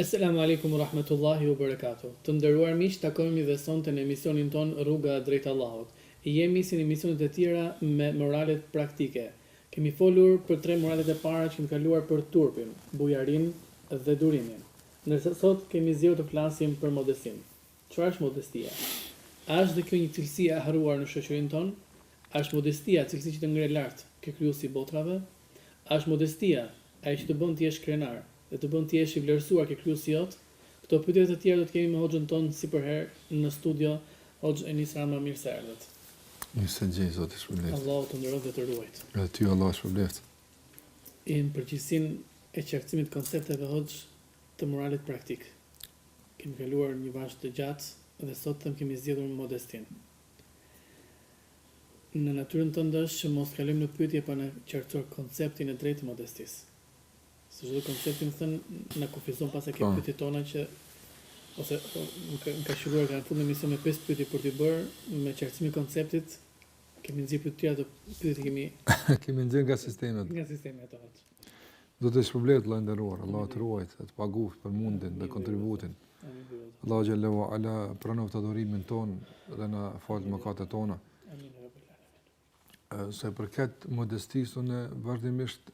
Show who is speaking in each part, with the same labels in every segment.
Speaker 1: Eselamu Alejkum u Rahmetullahi u Berekatuhu Të nderuar miq takohemi dhe sonte në emisionin tonë Rruga drejt Allahut Jemi si në emisionet e tjera me moralet praktike Kemi folur për tre moralet e para që kemi kaluar për turpin, bujarinë dhe durimin Ndërsa sot kemi zgjedhur të flasim për modestinë Çfarë është modestia? A është dhe kjo një cilësi e harruar në shoqërinë tonë? A është modestia cilësi që të ngre lart te Krijuesi i botrave? A është modestia ajo që të bën të jesh krenar dhe të bën të jesh i vlerësuar te krijuesi jot? Këto pyetje dhe të tjera do t'i kemi me Hoxhën tonë si përherë në studio. Hoxhë Enis Rama mirë se erdhët.
Speaker 2: Mirë se ju gjej, Zoti të shpërbleftë.
Speaker 1: Allahu të nderoftë dhe të ruajtë.
Speaker 2: Edhe ty Allahu të shpërbleftë.
Speaker 1: Jemi në përgjithësinë e qartësimit të koncepteve hoxhë të moralit praktik. Kemi kaluar një vazhdë të gjatë dhe sot them kemi zgjedhur modestinë. Në natyrën tënde është që mos të kalojmë në pyetje pa na qartësuar konceptin e drejtë të modestisë. Se çdo koncept me thënë na kufizon
Speaker 2: pastaj
Speaker 1: pyetjet tona që ose më ka shqyruar kanë fund në emision me pesë pyetje për t'i bërë me qartësim e konceptit kemi nxjerrë pyetje të tjera të pyetje kemi
Speaker 2: kemi nxjerrë nga sistemet
Speaker 1: nga sistemi ato
Speaker 2: atë Zoti të shpërbleftë vëlla i nderuar, Allah të ruajtë, të paguaftë për mundin dhe kontributin. Allah xhelle ue ala pranoftë adhurimin tonë dhe na faltë mëkatet tona. Sa i përket modestisë unë vazhdimisht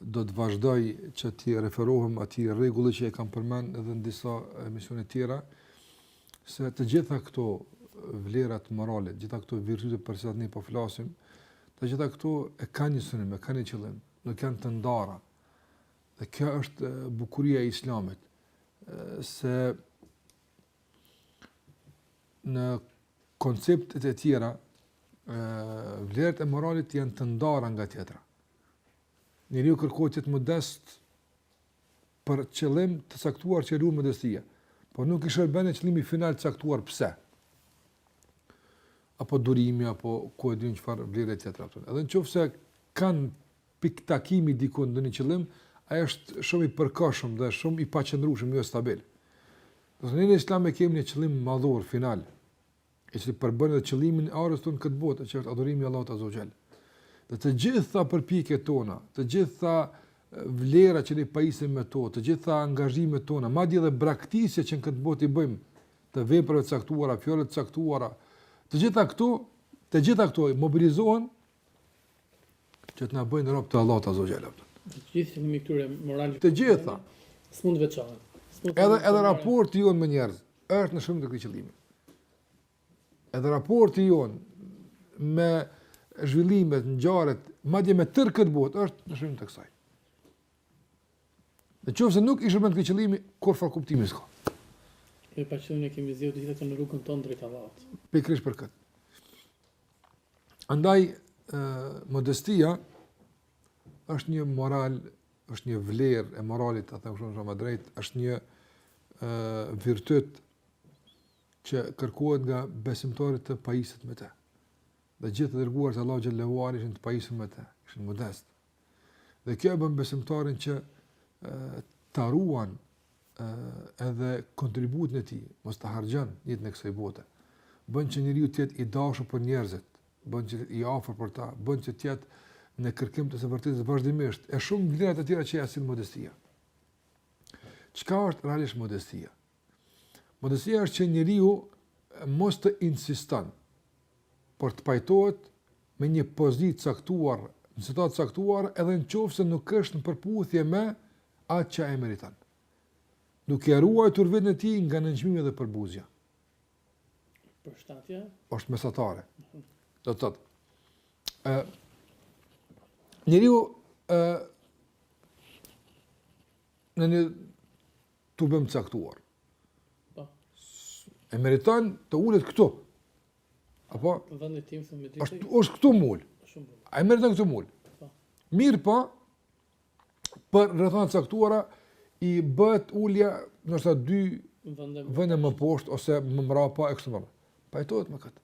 Speaker 2: do të vazhdoj që t'i referohem atij rregulli që e kam përmendur edhe në disa emisione të tjera se të gjitha këto vlera të moralit, të gjitha këto virtyte për cilat ne po flasim, të gjitha këto e kanë një synim, e kanë një qëllim, nuk janë të ndara. Dhe kjo është bukuria e Islamit, se në konceptet e tjera vlerat e moralit janë të ndara nga tjetra. Njeriu kërkohet të jetë modest për qëllim të caktuar që ruan modestia, por nuk i shërben një qëllimi final të caktuar pse? Apo durimi, apo ku e di unë çfarë vlere tjetër. Edhe në qoftë se kanë pikëtakimi dikund në një qëllim, ai është shumë i përkohshëm dhe shumë i paqëndrushëm, jo stabil. Ndërsa në islam e kemi një qëllim madhor, final, i cili përbën edhe qëllimin e ardhjes tonë në këtë botë, që është adhurimi i Allahut Azza wa Jall. Dhe të gjitha përpjekjet tona, të gjitha vlerat që ne pajisemi me to, të gjitha angazhimet tona, madje edhe braktisjet që në këtë botë i bëjmë të veprave të caktuara, fjalëve të caktuara, të gjitha këto, të gjitha këto mobilizohen që të na bëjnë rob të Allahut azze xhel.
Speaker 1: Të gjithë që kemi këtyre moral.
Speaker 2: Të gjitha.
Speaker 1: S'mund të veçohen.
Speaker 2: Edhe edhe raporti jonë me njerëz është në shërbim të këtij qëllimi. Edhe raporti jonë me zhvillimet, ngjarjet, madje me tërë këtë botë është në shërbim të kësaj. Në qoftë se nuk i shërben këtij qëllimi, kurrfarë kuptimi s'ka.
Speaker 1: E pa qëllimi e kemi zhjo të gjitha në rrugën tonë drejt Allahut.
Speaker 2: Pikërisht për këtë. Andaj modestia është një moral, është një vlerë e moralit, ta them kështu më drejt, është një virtyt që kërkohet nga besimtari të pajiset me të. Dhe gjithë të dërguarit e Allahut xhel-le ue ala ishin të pajisur me të, ishin modest, Dhe kjo e bën besimtarin që ta ruan edhe kontributin e tij, mos ta harxhon në jetën e kësaj bote. Bën që njeriu të jetë i dashur për njerëzit, bën që i afër për ta, bën që të jetë në kërkim të së vërtetës vazhdimisht, e shumë vlera të tjera që ia sjell modestia. Çka është realisht modestia? Modestia është që njeriu mos të insiston, por të pajtohet me një pozitë të caktuar, në situatë të caktuar, edhe në qoftë se nuk është në përputhje me atë që e meriton, duke e ruajtur veten e tij nga nënçmimi dhe përbuzja.
Speaker 1: Përshtatja
Speaker 2: është mesatare. Mhm. Do të thotë. Uh, njeriu uh, në një tubim të caktuar.
Speaker 1: Po.
Speaker 2: E meriton të ulet këtu. Apo?
Speaker 1: Vendi, të themi me ditë,
Speaker 2: është këtu
Speaker 1: mull.
Speaker 2: Ai e meriton këtu mull.
Speaker 1: Po.
Speaker 2: Mirëpo, për rrethana të caktuara, i bëhet ulja ndoshta dy
Speaker 1: vende
Speaker 2: më poshtë, ose më mrapa, e kështu me radhë. Pajtohet me këtë.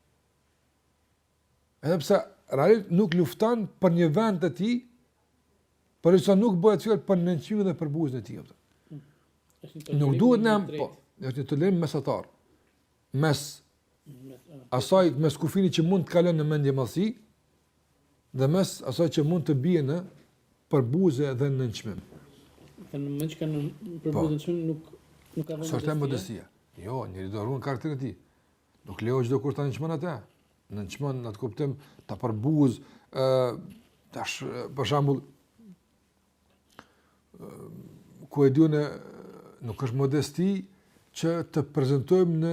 Speaker 2: Edhe pse realisht nuk lufton për një vend të tij, përderisa nuk bëhet fjalë për nënçmimin dhe përbuzjen e tij. Nuk duhet ne po, është një tolerim mesatar. Mes asaj mes kufirit që mund të kalon në mendjemadhësi dhe mes asaj që mund të bie në përbuzje dhe në nënçmim.
Speaker 1: Në moment që ka përbuzje, po, nënçmim nuk nuk ka
Speaker 2: vend. S'është modestia. Jo, njeriu do ta ruan karakterin e tij. Nuk lejon çdokush ta nënçmon atë. Nënçmon në atë kuptim ta përbuz ë tash për shembull ku e diunë nuk është modesti që të prezantojmë në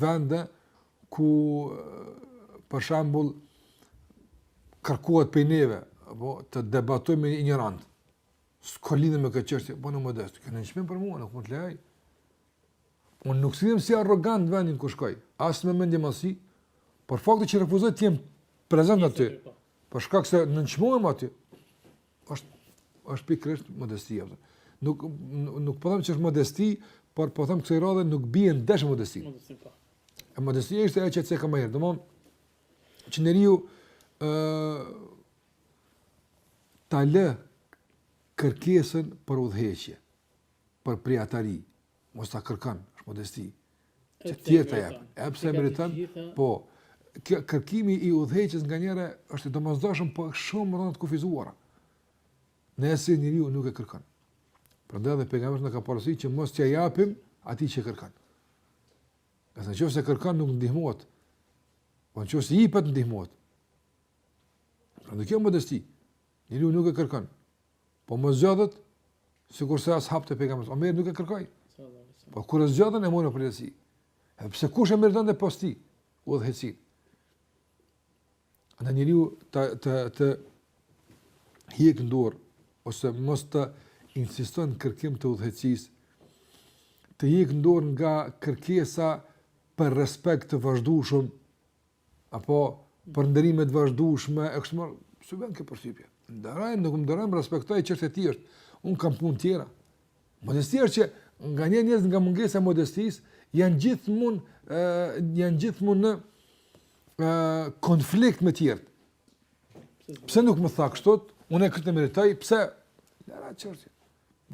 Speaker 2: vende ku për shembull kërkohet prej neve apo të debatojmë me injorantë. S'ka lidhje me këtë çështje, bonu modest. Ka nënçmim për mua, nuk mund të lejoj. Unë nuk sillem si arrogant në vendin ku shkoj, as me mendjemadhësi, por fakti që refuzoj të jem prezent aty,
Speaker 1: po.
Speaker 2: për shkak se nënçmohem aty, është, është pikërisht modestia. Nuk, nuk, nuk po them që është modesti, por po them kësaj radhe nuk bie ndesh modesti.
Speaker 1: Modesti, po.
Speaker 2: E modestia është ajo që të ceka më herë, domethënë që njeriu, uh, ta lë kërkesën për udhëheqje. për prijatari, mos ta kërkon, është modesti. Që të tjerët ta japin, edhe pse meriton, po, kjo kërkimi i udhëheqjes nga njëra është i domosdoshëm, po shumë raste të kufizuara. Në esencë njeriu nuk e kërkon. Prandaj dhe pejgamberi na ka porosit që mos t'ia japim atij që kërkon. Se në qoftë se kërkon nuk ndihmohet, po në qoftë se i jepet ndihmohet. Prandaj kjo modesti, Njeriu nuk e kërkon. Po me e zgjedh, sikurse ashabët të pejgamberit, Omer nuk e kërkoi. Po kur e zgjodhën e mori përgjegjësi. Edhe pse kush e meriton dhe posti, udhëheqjen. Njeriu të, të, të hjek dorë, ose mos të insiston në kërkim të udhëheqjes, të hjek dorë nga kërkesa për respekt të vazhdueshëm, apo për nderime të vazhdueshme e kështu me radhë, s'i bën kjo përshtypje. Nderoi, nuk më nderoi, më respektoi, çështje e tij është. Unë kam punë tjera. Modestia është që nganjëherë njerëz nga mungesa e modestisë janë gjithmonë ë janë gjithmonë në ë konflikt me të tjerë. Pse nuk më tha kështu? Unë e këtë meritoj, pse? Lëre, ç'është.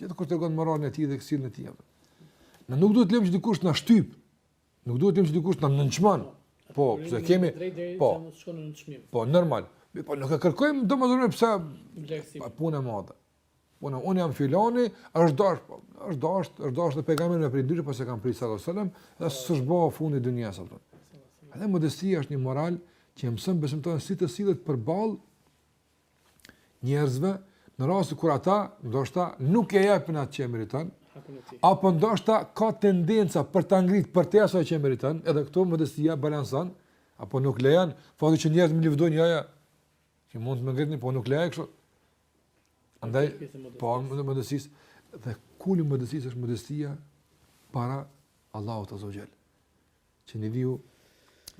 Speaker 2: Gjithkush tregon moralin e tij dhe sjelljen e tij. Ne nuk duhet të lëmë dikush të na shtyp Nuk duhet të lëmë dikush të na nënçmon. Po, pse kemi po... Po normal. Mirëpo nuk e kërkojmë domosdoshmë po s'po punë madhe. Po në unë jam filani, është dash, po, është dash, është dash dhe pejgamberin me prit ndryshe, po s' e kanë prit sallallahu alajhi wasallam, dhe s'është bë fundi dynjas apo. Edhe modestia është një moral që mëson besimtarin si të sillet përball njerëzve në rastin kur ata ndoshta nuk e japin atë që meriton, apo ndoshta ka tendenca për ta ngrit përtej asaj që meriton, edhe këtu modestia balancon, apo nuk lejon, fakti që njerëzit më lëvdojnë ja ja. Që mund të më ngritni, po nuk lejon kështu. Andaj, po, e modestisë dhe kulmi i modestisë është modestia para Allahut azze ue xhel. Që njeriu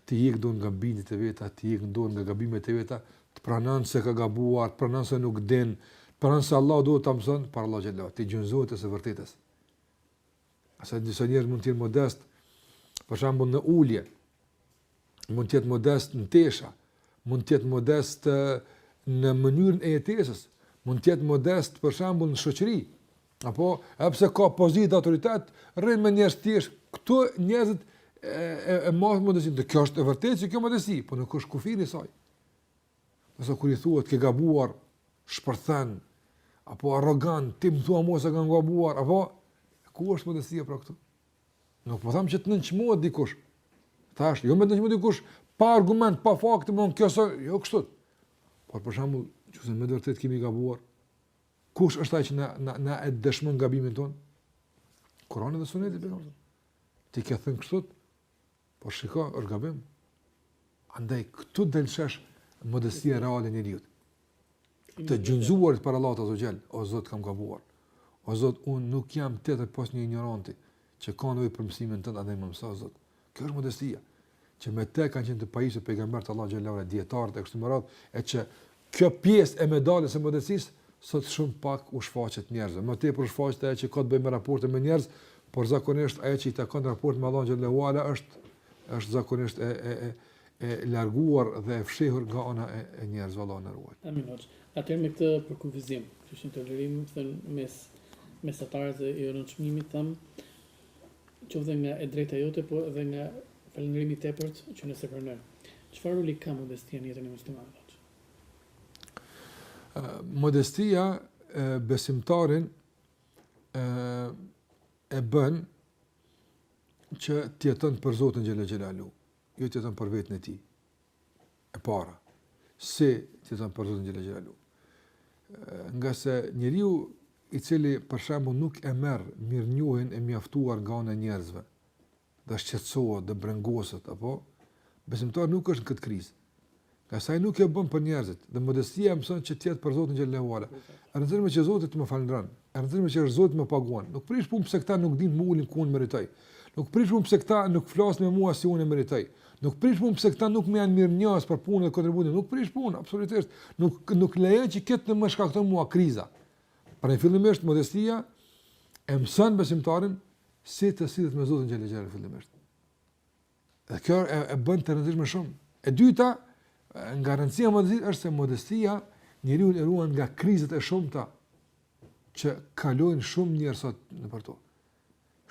Speaker 2: të hjek dorë nga bindjet e veta, të hjek dorë nga gabimet e veta, të pranon se ka gabuar, të pranon se nuk din, të pranon se Allahu duhet ta mëson, para Allahut xhele të gjunjëzohet e së vërtetës. Se disa njerëz mund të jenë modest, për shembull në ulje, mund të jetë modest në tesha, mund të jetë modest në mënyrën e jetesës, mund të jetë modest për shembull në shoqëri, Apo, edhe pse ka pozitë dhe autoritet, rrinë me njerëz të thjeshtë, këtu njerëzit e, e, e marrin modestinë, dhe kjo është e vërtetë që kjo modesti, po nuk është kufiri i saj. Nëse kur i thua të ke gabuar, shpërthen, apo arrogant, ti më thua mua se kam gabuar, apo, ku është modestia pra këtu? Nuk po them që të nënçmohet dikush, thashë, jo me të nënçmohet dikush, pa argument, pa fakt, domethënë kjo se, jo kështu, por për shembull, nëse me të vërtet kemi gabuar, Kush është ai që na na na e dëshmon gabimin tonë? Kurani dhe Suneti i Pejgamberit. Ti ke thënë kështu? Por shiko, është gabim. Andaj këtu del shesh modestia reale e njeriu. Të gjunjëzuarit para Allahut azze ue xhel, o Zot kam gabuar. O Zot, unë nuk jam tjetër pos një injoranti, që ka nevojë për mësimin tënd, andaj më mëso, Zot. Kjo është modestia. që me të kanë qenë të pajisur pejgamberët e Allahut xhelle ue ala, dijetarët e kështu me radhë, e që kjo pjesë e medaljes së modestisë sot shumë pak u shfaqet njerëzve. Më tepër u shfaqet ajo që ka të bëjë me raportin me njerëz, por zakonisht ajo që i takon raportit me Allahun xhelle ue ala është është zakonisht e e e e larguar dhe e fshehur nga ana e, e njerëzve Allahu na ruaj.
Speaker 1: Amin. Atëherë me këtë përkufizim, që është një tolerim thamë mes mesatares e nënçmimit thamë qoftë nga e drejta jote po edhe nga falënderimi i tepërt që nuk e pranon. Çfarë roli ka modestia në jetën e muslimanit?
Speaker 2: Modestia e besimtarin e e bën që të jeton për Zotin xhele xhelaluhu, jo të jeton për veten e tij. e para. Si të jeton për Zotin xhele xhelaluhu. Ngase njeriu i cili për shembull nuk e merr mirënjohjen e merituar nga ana e njerëzve, do shqetësohet, do brengoset apo besimtari nuk është në këtë krizë. Ngase nuk e bën për njerëzit, dhe modestia e mëson që të jetë për Zotin xhelle ue ala. E rëndësishme që Zoti të më falënderon, E rëndësishme që Zoti të më paguan. Nuk prish punë pse këta nuk dinë të më ulin ku unë meritoj. Nuk prish punë pse këta nuk flasin me mua si unë meritoj. Nuk prish punë pse këta nuk më janë mirënjohës për punën dhe kontributin. Nuk prish punë, absolutisht. Nuk nuk lejon që këta të më shkakton mua kriza. Pra në fillimisht modestia e mëson besimtarin si të sillet me Zotin xhele xhelaluhu fillimisht. Dhe kjo e, e bën të rëndësishme shumë. E dyta, nga rëndësia e modestisë, është se modestia njeriun e ruan nga krizat e shumta që kalojnë shumë njerëz sot nëpër to.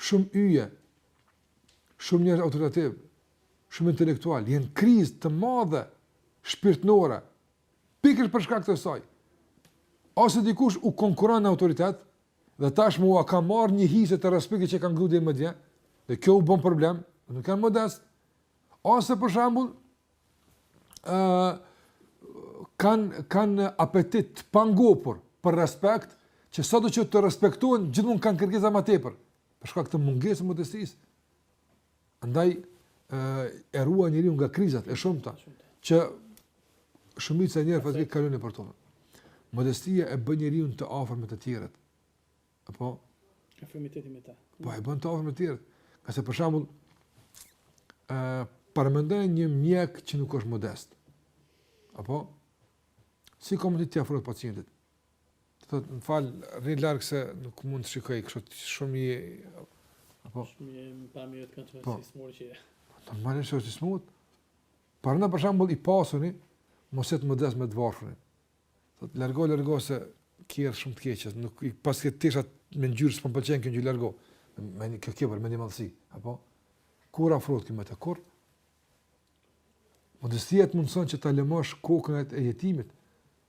Speaker 2: Shumë yje, shumë njerëz autoritativë, shumë intelektualë, janë në krizë të madhe shpirtërore, Pikërisht për shkak të saj, ose dikush u konkuron në autoritet dhe tashmë ua ka marrë një hise të respektit që kanë gëzu deri më dje, dhe kjo u bën problem, nuk janë modest. Ose për shembull, ë uh, kanë kanë apetit të pangopur për respekt, që sado që t' respektohen, gjithmonë kanë kërkesa më tepër, për shkak të mungesës së modestisë. Andaj e ruan njeriun nga krizat e shumta që shumica e njerëzve fatkeqësisht kalojnë për to. Modestia e bën njeriun të afërt me të tjerët. Apo
Speaker 1: afërmiteti me ta.
Speaker 2: Po e bën të afërt me të tjerët. Ngase për shembull ë paramendo një mjek që nuk është modest. Apo si ka mundësi t'i afrohet pacientit? Do të thotë, më fal, rri larg se nuk mund të shikoj kështu shumë i, apo
Speaker 1: shumë pamje jo të këndshme
Speaker 2: po.
Speaker 1: si smur që.
Speaker 2: Normalisht është i smur. Por në për shembull i pasuni, mos është modest me të varfrin. Thotë largo largo se ki erë shumë të keqe, nuk i paske teshat me ngjyrë s'po pëlqen kjo ngjyrë largo. Me një kibër, me një mendjemadhësi, apo? Kur afrot këmë të kur? Modestia të mundëson që të lëmosh kokën e jetimit,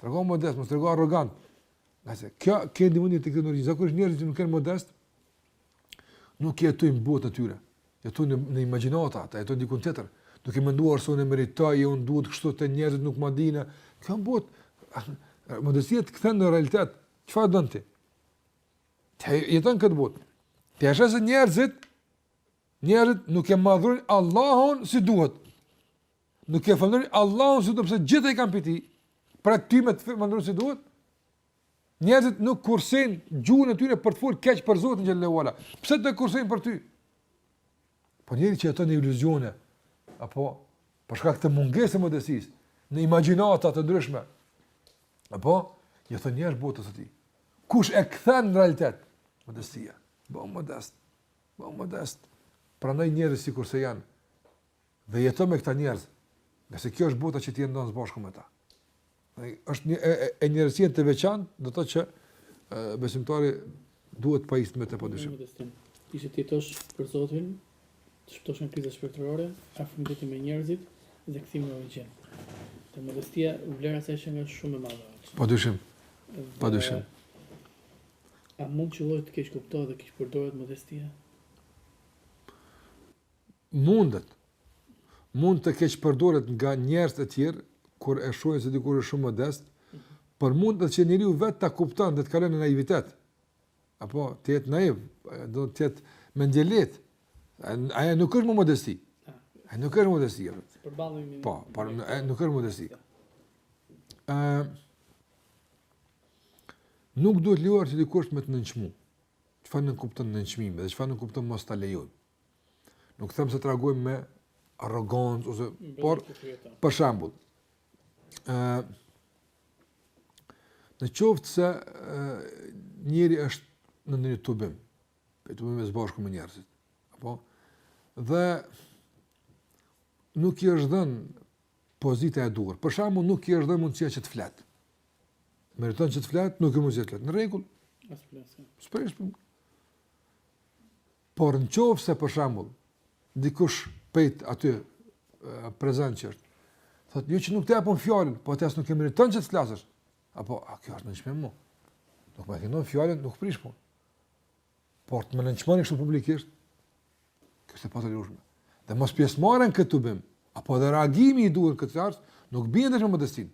Speaker 2: Tregohu modest, mos u trego arrogant. Nëse kjo ke ndihmuar ti këtë ndonjë zakonisht njerëz që nuk janë modest, nuk jetojnë në botën e tyre. Jetojnë në, në imagjinata, ata jetojnë diku tjetër, duke menduar se unë meritoj, e unë duhet kështu të njerëzit nuk më dinë. Kjo bot modestia të kthen në realitet. Çfarë don ti? Ti jeton në këtë botë. Ti e sheh se njerëzit, njerëzit nuk e madhërojnë Allahun si duhet. Nuk e falënderojnë Allahun si duhet pse gjithë e kanë piti. Pret ti me të falënderu si duhet. Njerëzit nuk kursin gjuhën e tyre për të fol keq për Zotin xhele ue ala. Pse të kursin për ty? Po njeriu që jeton në iluzione apo për shkak të mungesë së modestisë, në imagjinata të ndryshme. Apo i thon njeri i botës së tij. Kush e kthen në realitet? Modestia. Bëu modest. Bëu modest. Pranoji njerëzit sikur se janë dhe jeto me këta njerëz, se kjo është bota që ti jeton së bashku me ta. Dhe është një e, e, e të veçantë, do të thotë që besimtari duhet pajisur me të padyshim.
Speaker 1: Ti që t'jetosh për Zotin, të shpëtosh nga kriza shpirtërore, afërmiteti me njerëzit dhe kthimi në origjin. Te modestia vlera e saj është shumë e madhe.
Speaker 2: Padyshim. Padyshim.
Speaker 1: A mund që ndonjëherë të keqkuptohet dhe keqpërdoret modestia?
Speaker 2: Mundet, mund të keqpërdoret nga njerëz të tjerë kur e shohin se dikush është shumë modest, por mund edhe që njeriu vetë ta kuptojë dhe të kalon në naivitet. Apo të jetë naiv, do të jetë mendje lehtë. Ajo nuk është më modesti. Po, ajo nuk është modesti.
Speaker 1: Përballemi.
Speaker 2: Po, por nuk është modesti. Ë Nuk duhet lejuar që dikush me të nënçmu. Çfarë nënkupton nënçmimi dhe çfarë nënkupton mos ta lejojmë. Nuk them se të reagojmë me arrogancë ose por për shembull ë në qoftë se njëri është në një tubim, për të qenë bashkë me njerëzit, apo, dhe nuk i është dhenë pozita e duhur, për shembull nuk i është dhenë mundësia që të flet, meriton që të flet, nuk i mundësohet që të flet, në rregull, s'prish punë. Por në qoftë se për shembull dikush prej aty prezent që është, thotë jo që nuk të japim fjalën, po ti as nuk e meriton që të flasësh. Apo a kjo është nënçmim? Nuk më dhanë fjalën nuk prish punë. Por të më nënçmoni kështu publikisht, kjo është e patolerueshme. Dhe mospjesëmarrja në këtë tubim, apo dhe reagimi i duhur në këtë rast, nuk bie ndesh me modestinë.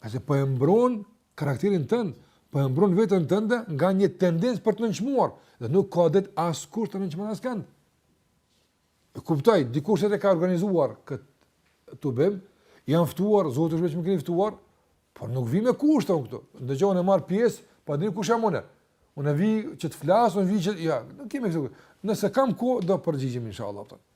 Speaker 2: Ngase po e mbron karakterin tënd, po e mbron veten tënde nga një tendencë për të nënçmuar dhe nuk ka drejt askush të nënçmon as kënd. E kuptoj, dikush e ka organizuar kët tubim, jam i ftuar, zotëri, është mirë që më keni ftuar, por nuk vi me kushte unë këtu. Ndëgjon e marr pjesë, po e dini kush jam unë. Unë vi që të flas, unë vi që ja, nuk kemi këtu. Nëse kam kohë do përgjigjem inshallah. Për.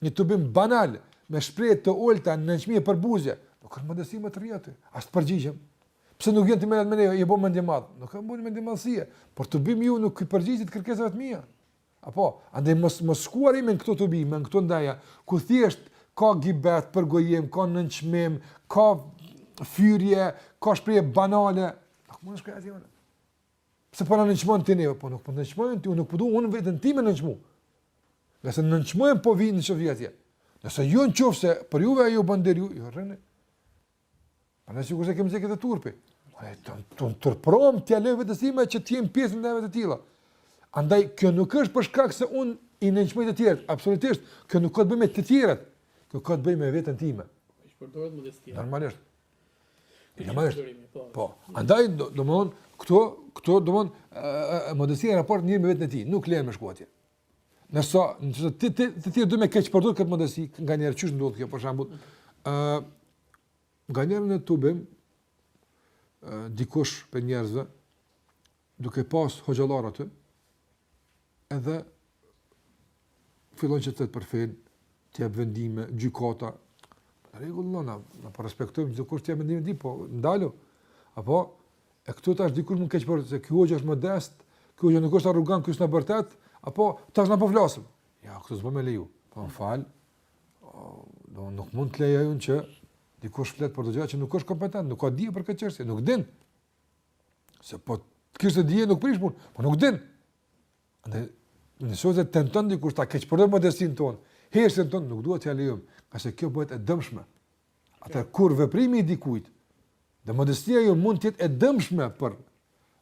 Speaker 2: Një tubim banal me shprehje të ulëta me nënçmim e përbuzje. Nuk është modesti më të rrish aty. As të përgjigjem. Pse nuk vjen ti me ndejt me ne, je bërë mendje madh. Nuk kam bërë mendjemadhësi, por tubimi juaj nuk i përgjigjet kërkesave të mia. Apo, andaj mos mos shkuarja në këto tubime, në këto ndeja, ku thjesht ka gibet, përgojim, ka nënçmim, ka fyrje, ka shprehje banale. Nuk mund të shkoj atje unë. Pse po na nënçmon ti neve? Po nuk po nënçmoj ty, unë nuk po dua unë veten time me nënçmu. Nëse nënçmoj po vij në qoftë atje. Nëse ju në qoftë se për juve ajo bën, rrini ju, ju rrini. Po ne sigurisht kemi zakon turpin. Po e ton ton turpërohem t'ia lejoj vetes time që të jem pjesë e ndejave të tilla. Andaj kjo nuk është për shkak se unë i nënçmoj të tjerët, absolutisht, kjo nuk ka të bëjë me të tjerët. Kjo ka të bëjë me veten time.
Speaker 1: Keqpërdoret modestia.
Speaker 2: Normalisht. Në
Speaker 1: mështë, po.
Speaker 2: po. Andaj, do, domethënë, këto, këto, domethënë, modestia e raporti i njeriut me veten e tij, nuk e lejon me shku atje. Nëse, nëse ti, ti, ti, ti, do me keqpërdor këtë modesti, nganjëherë qysh ndodh kjo, për shembull, uh, nganjëherë në tubim, uh, dikush prej njerëzve, duke pas hoxhallarë aty, edhe fillon që tet për fenë, të jep vendime, gjykata, rregull më na, na po respektojmë çdokush të jep vendime ti, po ndalo. Apo e këtu tash dikush më keqpërdor se ky hoxhë është modest, ky hoxhë nuk është arrogant, ky është në vërtet, apo tash na po flasim. Ja, këtu s'po me leju. Po më fal. Do nuk mund të lejojmë që dikush flet për gjëra që nuk është kompetent, nuk ka dije për këtë çështje, nuk din. Se po të kishte dije nuk prish punë, po nuk din. Andaj nëse të tenton dikush ta keqpërdor modestinë tonë, heshtjen tonë nuk duhet t'ia lejojmë, pasi kjo bëhet e dëmshme. Atëherë kur veprimi i dikujt, dhe modestia ju mund të jetë e dëmshme për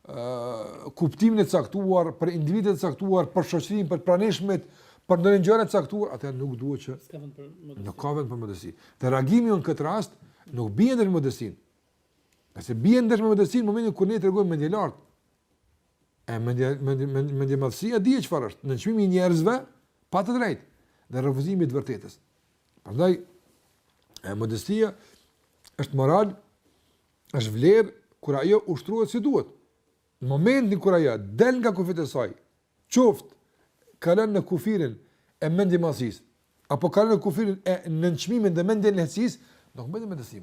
Speaker 2: ë kuptimin e caktuar për individët e caktuar, për shoqërinë, për pranishmit, për ndonjë gjë të caktuar, atëherë nuk duhet që nuk ka vend për modesti. Dhe reagimi në këtë rast nuk bie ndesh modestinë. Ngase bie ndesh me modestinë në momentin kur ne tregojmë mendje lartë. E mendje mendje mendje, mendjemadhësia di çfarë është, nënçmimi i njerëzve pa të drejtë dhe refuzimi i së vërtetës. Prandaj e modestia është moral, është vlerë kur ajo ushtrohet si duhet. Në momentin kur ajo del nga kufijtë e saj, qoftë kalon në kufirin e mendjemadhësisë, apo kalon në kufirin e nënçmimit dhe mendjelehtësisë, nuk
Speaker 1: mbetet modesti.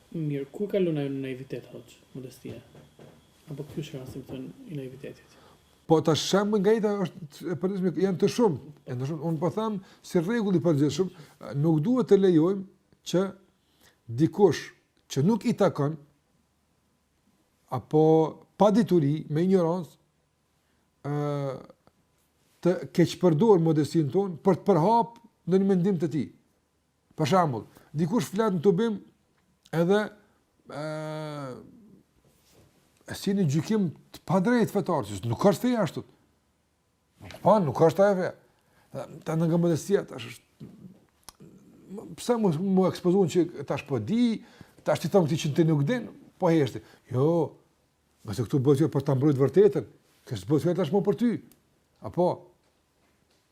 Speaker 1: Mirë, kur kalon ajo në naivitet, hoxhë, modestia? Apo ky është rasti, me thënë, i naivitetit?
Speaker 2: Po tash shembuj nga jeta e përditshme, janë të shumë, janë të shumë. Unë po them si rregull i përgjithshëm, nuk duhet të lejojmë që dikush që nuk i takon apo pa dituri, me injorancë, ë të keqpërdor modestinë tonë për të përhap ndonjë mendim të tij. Për shembull, dikush flet në tubim edhe ë e sill një gjykim të padrejt fetar, që nuk është feja ashtu. Po, nuk është ajo feja. Tanë nga modestia, tash... Pse mu, m'u ekspozu un që tash po di, tash t'i them këtij që ti nuk din, po heshti. Jo, ngase këtu bëhet fjalë për të mbrojt vërtetën, s'bëhet fjalë tash më për ty. Apo,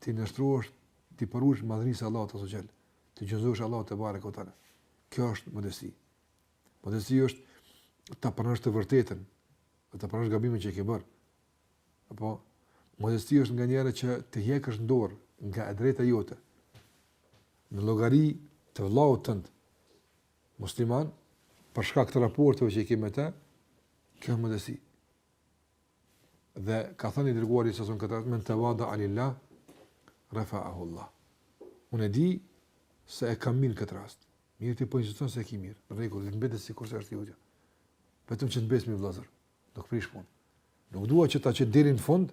Speaker 2: T'i nënshtrohesh, t'i përulesh madhërisë së Allahut azze ve xhel, t'i gjunjëzohesh Allahut tebareke ue teala. Kjo është modesti. Modesti është ta pranosh të vërtetën, dhe ta pranosh gabimin që ke bërë. Apo modesti është nganjëherë që të hjekësh dorë nga e drejta jote. Në llogari të vllaut tënd musliman për shkak të raporteve që ke me të, kjo është modesti. Dhe ka thënë i dërguari s.a.v.s. men tawada alillah rafa'ahu Allah. Unë e di se e kam mirë këtë rast. Mirë, ti po insiston se e ke mirë. Rregull, le të mbetet sikur se është e jotja. Vetëm që të mbesim vëllezër. Nuk prish punë. Nuk dua që ta qes deri në fund,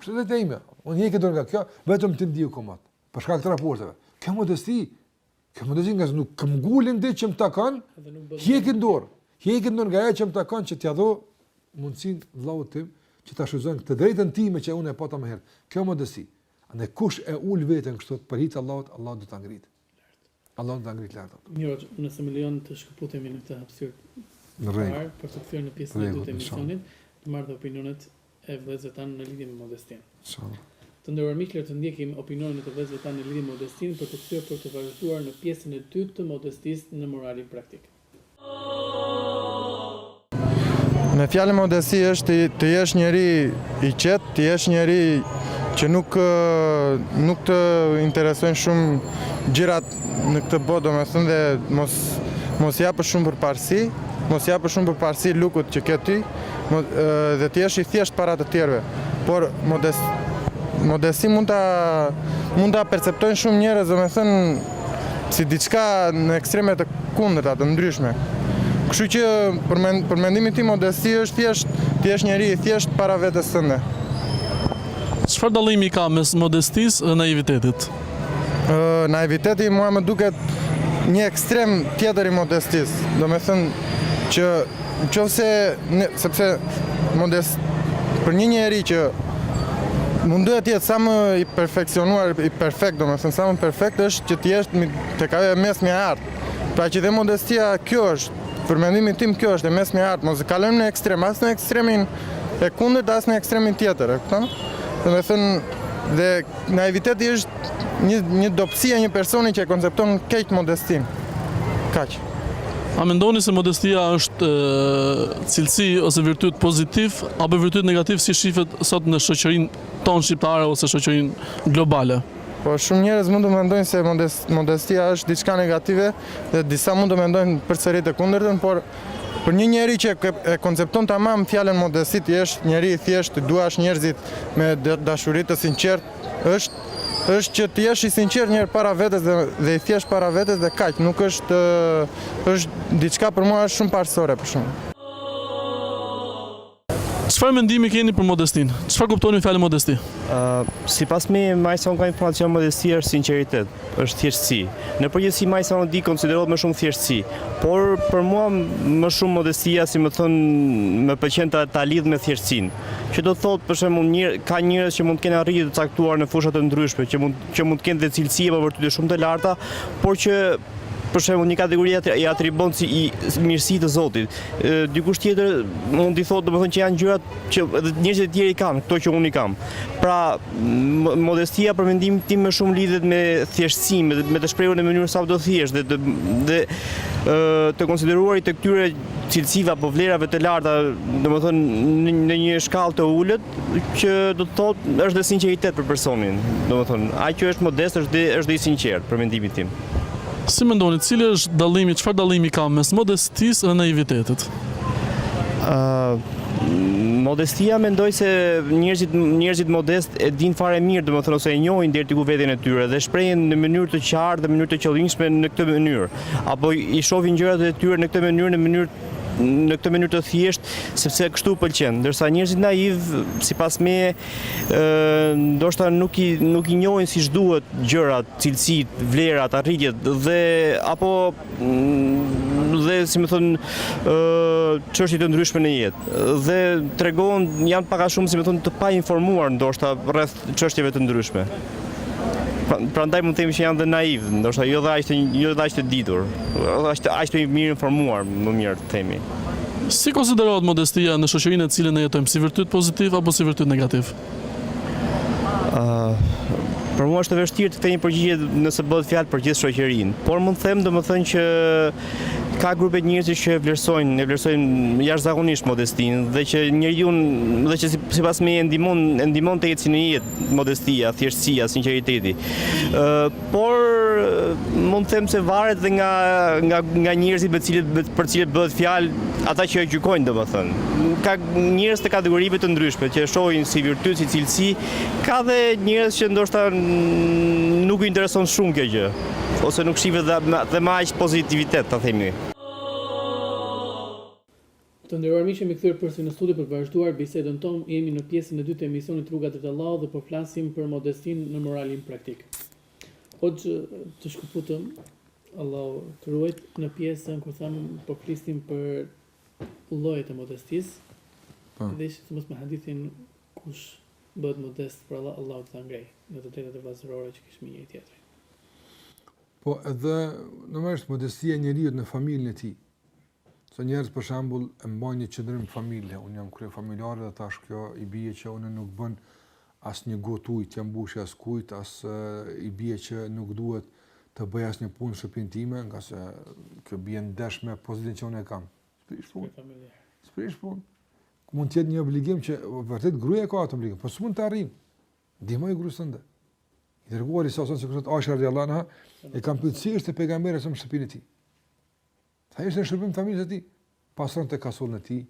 Speaker 2: Është e drejtë e imja, unë heq dorë nga kjo, vetëm të ndihem komod, për shkak të raporteve. Kjo modesti, kjo modesti ngase nuk këmbëngul në atë që më takon, heq dorë, heq dorë nga ajo që më takon që t'ia jap mundësinë vllaut tim, që ta shfrytëzon këtë drejtën time që unë e pata më herët. Kjo modesti, andaj kush e ul veten kështu, për hir të Allahut, Allahu do ta ngritë. lart. Allahu do ta ngrit lart atë.
Speaker 1: Mirë hoxhë, nëse më lejoni të shkëputemi në këtë hapësirë
Speaker 2: të parë,
Speaker 1: për t'u kthyer në pjesën e dytë të emisionit, të marrim dhe opinionet e vëllezërve tanë në lidhje me modestinë. Inshallah. Të nderuar miq, le të ndjekim opinionet e vëllezërve tanë në lidhje me modestinë për t'u kthyer për të vazhduar në pjesën e dytë të modestisë në moralin praktik.
Speaker 3: Me fjalën modesti është të jesh njeri i qetë, të jesh njeri që nuk, nuk të interesojnë shumë gjërat në këtë botë, do me thënë dhe mos, mos japësh shumë përparësi, mos japësh shumë përparësi lukut që ke ti, dhe të jesh i thjeshtë para të tjerëve. Por modestinë mund ta, mund ta perceptojnë shumë njerëz, do me thënë si diçka në ekstremet e kundërta, të ndryshme. Kështu që për, mend, për mendimin tim modesti është thjesht të jesh njeri i thjeshtë para vetes tënde.
Speaker 4: Çfarë dallimi ka mes modestisë dhe naivitetit?
Speaker 3: Ë, naiviteti mua më duket një ekstrem tjetër i modestisë. Domethënë që Në qoftë se, sepse, modest, për një njeri që mundohet të jetë sa më i perfeksionuar, i perfekt, do me thënë, sa më perfekt është që thjesht të kapë të mesmen e artë. Pra që dhe modestia kjo është, për mendimin tim kjo është e mesmja e artë, mos të kalojmë në ekstrem, as në ekstremin e kundërt dhe as në ekstremin tjetër, e kupton? Do me thënë, dhe naiviteti është një, një dobësi e një personi që e koncepton keq modestinë. Kaq.
Speaker 4: A mendoni se modestia është cilësi ose virtyt pozitiv apo virtyt negativ si shifet sot në shoqërinë tonë shqiptare ose shoqërinë globale?
Speaker 3: Po shumë njerëz mund të mendojnë se modestia është diçka negative dhe disa mund të mendojnë përsëri të kundërtën, por për një njeri që e koncepton tamam fjalën modesti, të jesh njeri i thjeshtë, t'i duash njerëzit me dashuri të sinqertë, Është është që të jesh i sinqert një herë para vetes dhe dhe i thjeshtë para vetes dhe kaq, nuk është është diçka për mua është shumë parësore, për shembull.
Speaker 4: Çfarë mendimi keni për modestinë? Çfarë kuptoni me fjalën modesti?
Speaker 5: Ë, sipas meje, me sa unë kam informacion modesti është sinqeritet, është thjeshtësi. Në përgjithësi me sa unë di konsiderohet më shumë thjeshtësi. Por për mua më shumë modestia, si me thënë, më pëlqen ta ta lidh me thjeshtësinë. Që do të thotë, për shembull, ka njerëz që mund të kenë arritje të caktuar në fusha të ndryshme, që mund që mund të kenë dhe cilësi apo virtyte shumë të larta, por që për shembull një kategori i atribuon si mirësi të Zotit. Dikush tjetër mund të thotë domethënë që janë gjëra që edhe njerëzit e tjerë i kanë, këto që unë i kam. Pra modestia për mendimin tim më shumë lidhet me thjeshtësinë, me të shprehur në mënyrë sado thjesht dhe të dhe të konsideruarit të këtyre cilësive apo vlerave të larta, domethënë në një shkallë të ulët, që do të thotë është dhe sinqeritet për personin, domethënë, ai që është modest është dhe, është dhe i sinqert për mendimin tim.
Speaker 4: Si mendoni, cili është dallimi, çfarë dallimi ka mes modestisë dhe naivitetit?
Speaker 5: Modestia mendoj se njerëzit njerëzit modestë e dinë fare mirë, domethënë ose e njohin deri diku veten e tyre dhe shprehen në mënyrë të qartë dhe mënyrë të qëllimshme në këtë mënyrë. apo i shohin gjërat e tyre në këtë mënyrë, në mënyrë në këtë mënyrë të thjeshtë, sepse kështu u pëlqen. Ndërsa njerëzit naivë, sipas meje, ë ndoshta nuk i nuk i njohin siç duhet gjërat, cilësitë, vlerat, arritjet dhe apo mm, dhe si me thënë ë çështje të ndryshme në jetë. Dhe tregon janë pak a shumë si me thënë të painformuar ndoshta rreth çështjeve të ndryshme. Pra, prandaj mund të themi që janë dhe naivë, ndoshta jo dhe aq të jo dhe aq të ditur, aq të aq të mirinformuar, më mirë të themi.
Speaker 4: Si konsiderohet modestia në shoqërinë në të cilën ne jetojmë, si virtyt pozitiv apo si virtyt negativ?
Speaker 5: për mua është e vështirë të kthej një përgjigje nëse bëhet fjalë për gjithë shoqërinë, por mund të them domethënë që ka grupe njerëzish që e vlerësojnë, e vlerësojnë jashtëzakonisht modestinë dhe që njeriu dhe që sipas sipas meje e ndihmon e ndihmon të ecë në jetë. modestia, thjeshtësia, sinqeriteti. Ë por mund të them se varet dhe nga nga nga njerëzit me cilët për të cilët bëhet fjalë, ata që e gjykojnë domethënë. Ka njerëz të kategorive të ndryshme që e shohin si virtyt, si cilësi, ka dhe njerëz që ndoshta nuk i intereson shumë kjo gjë ose nuk shihet dhe, dhe me aq pozitivitet, ta themi.
Speaker 1: Të nderuar miq jemi kthyer përsëri në studio për të vazhduar bisedën tonë. Jemi në pjesën e dytë të emisionit Rruga drejt Allahut dhe po flasim për modestinë në moralin praktik. Hoxhë, të shkëputa, Allahu të ruajt, në pjesën kur thamë po flisnim për llojet e modestisë.
Speaker 2: Po.
Speaker 1: Dhe ishte së fundmi me hadithin kush bëhet modest për Allah, Allahu e ngre në të drejtat e vëllazërore që kishim njëri tjetri.
Speaker 2: Po edhe, ndër to është, modestia njeriut në familjen e tij, Ca njerëz për shembull e mbajnë një qëndrim familje, unë jam kryefamiljar dhe tash kjo i bie që unë nuk bën asnjë gotë ujë t'ia mbush askujt, as i bie që nuk duhet të bëj asnjë punë në shtëpinë time, ngase kjo bie ndesh me pozitën që unë e kam. S'prish punë.
Speaker 1: Familjar.
Speaker 2: S'prish punë. Mund të jetë një obligim që vërtet gruaja ka atë obligim, po s'mund të arrijë. Ndihmoje gruan tënde. I dërguari sa son se kështu Aisha radhiyallahu anha e kanë pyetur si ishte pejgamberi sa në shtëpinë e tij. Tha ishte në shërbim të familjes së tij, pastronte kasollen e tij,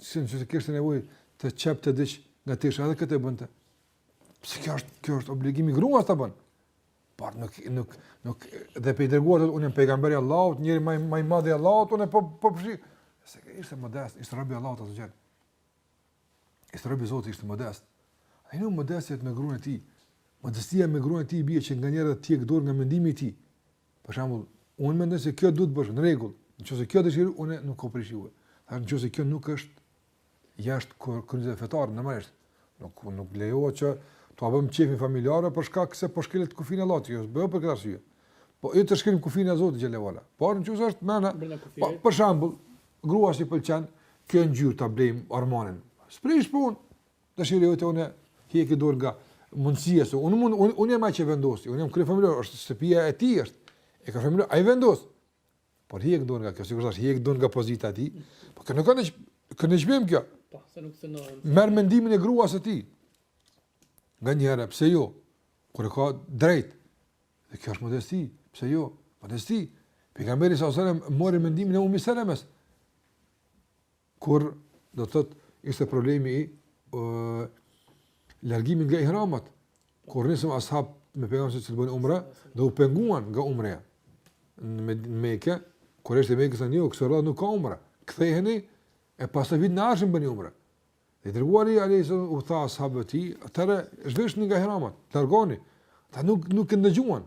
Speaker 2: si nëse të kishte nevojë të qepte diç nga teshat edhe këtë e bënte. Pse kjo është kjo është obligim i gruas ta bën. Por nuk nuk nuk thoshte i dërguari atë unë pejgamberi i Allahut, njeriu më më i madh i Allahut, unë po po fshi. Se ai ishte modest, ishte rob i Allahut atë gjë. Ishte rob i Zotit ishte modest. Ai nuk modestet me gruan e tij. Modestia me gruan e tij bie që nganjëherë të heq dorë nga mendimi i tij. Për shembull, unë mendoj se kjo duhet të bësh në rregull. Nëse kjo dëshirë unë nuk ka prish juve. Tash nëse kjo nuk është jashtë kornizave fetare normalisht, nuk nuk lejohet që të bëjmë qejfin familjarëve për shkak se po shkelet kufin e Allahut, jo s'bëhet për këtë arsye. Po e të shkelim kufin e Zotit xhele ve ala. Por nëse është mëna, po, për shembull, gruas i pëlqen kjo ngjyrë ta blejmë ormanin. S'prish punë. Dëshira jote unë heq dorë nga mundësia se unë mund unë unë jam ai që vendosi, unë jam kryefamiljar, është shtëpia e tij është. E ka familja, ai vendos. Por heq dorë nga kjo, sikur thashë, heq dorë nga pozita e tij. Po kjo nuk ka ndonjë nënçmim kjo.
Speaker 1: Po, se nuk synon.
Speaker 2: Merr mendimin e gruas së tij. Nganjëherë, pse jo? Kur e ka drejt. Dhe kjo është modesti, pse jo? Modesti. Pejgamberi sa selam mori mendimin e Ummi Selemes. Kur, do të thotë, ishte problemi i largimit nga ihramat, kur nisën ashabët me pejgamberin se të bëjnë umra dhe u penguan nga umreja në Mekë, kur ishte Mekës thanë jo kësaj radhë nuk ka umra. Ktheheni e pastaj vitin e ardhshëm bëni umra. Dhe i dërguari alejhi se u tha ashabëve të tij, atëherë zhvishni nga ihramat, largoni. Ata nuk nuk e ndëgjuan.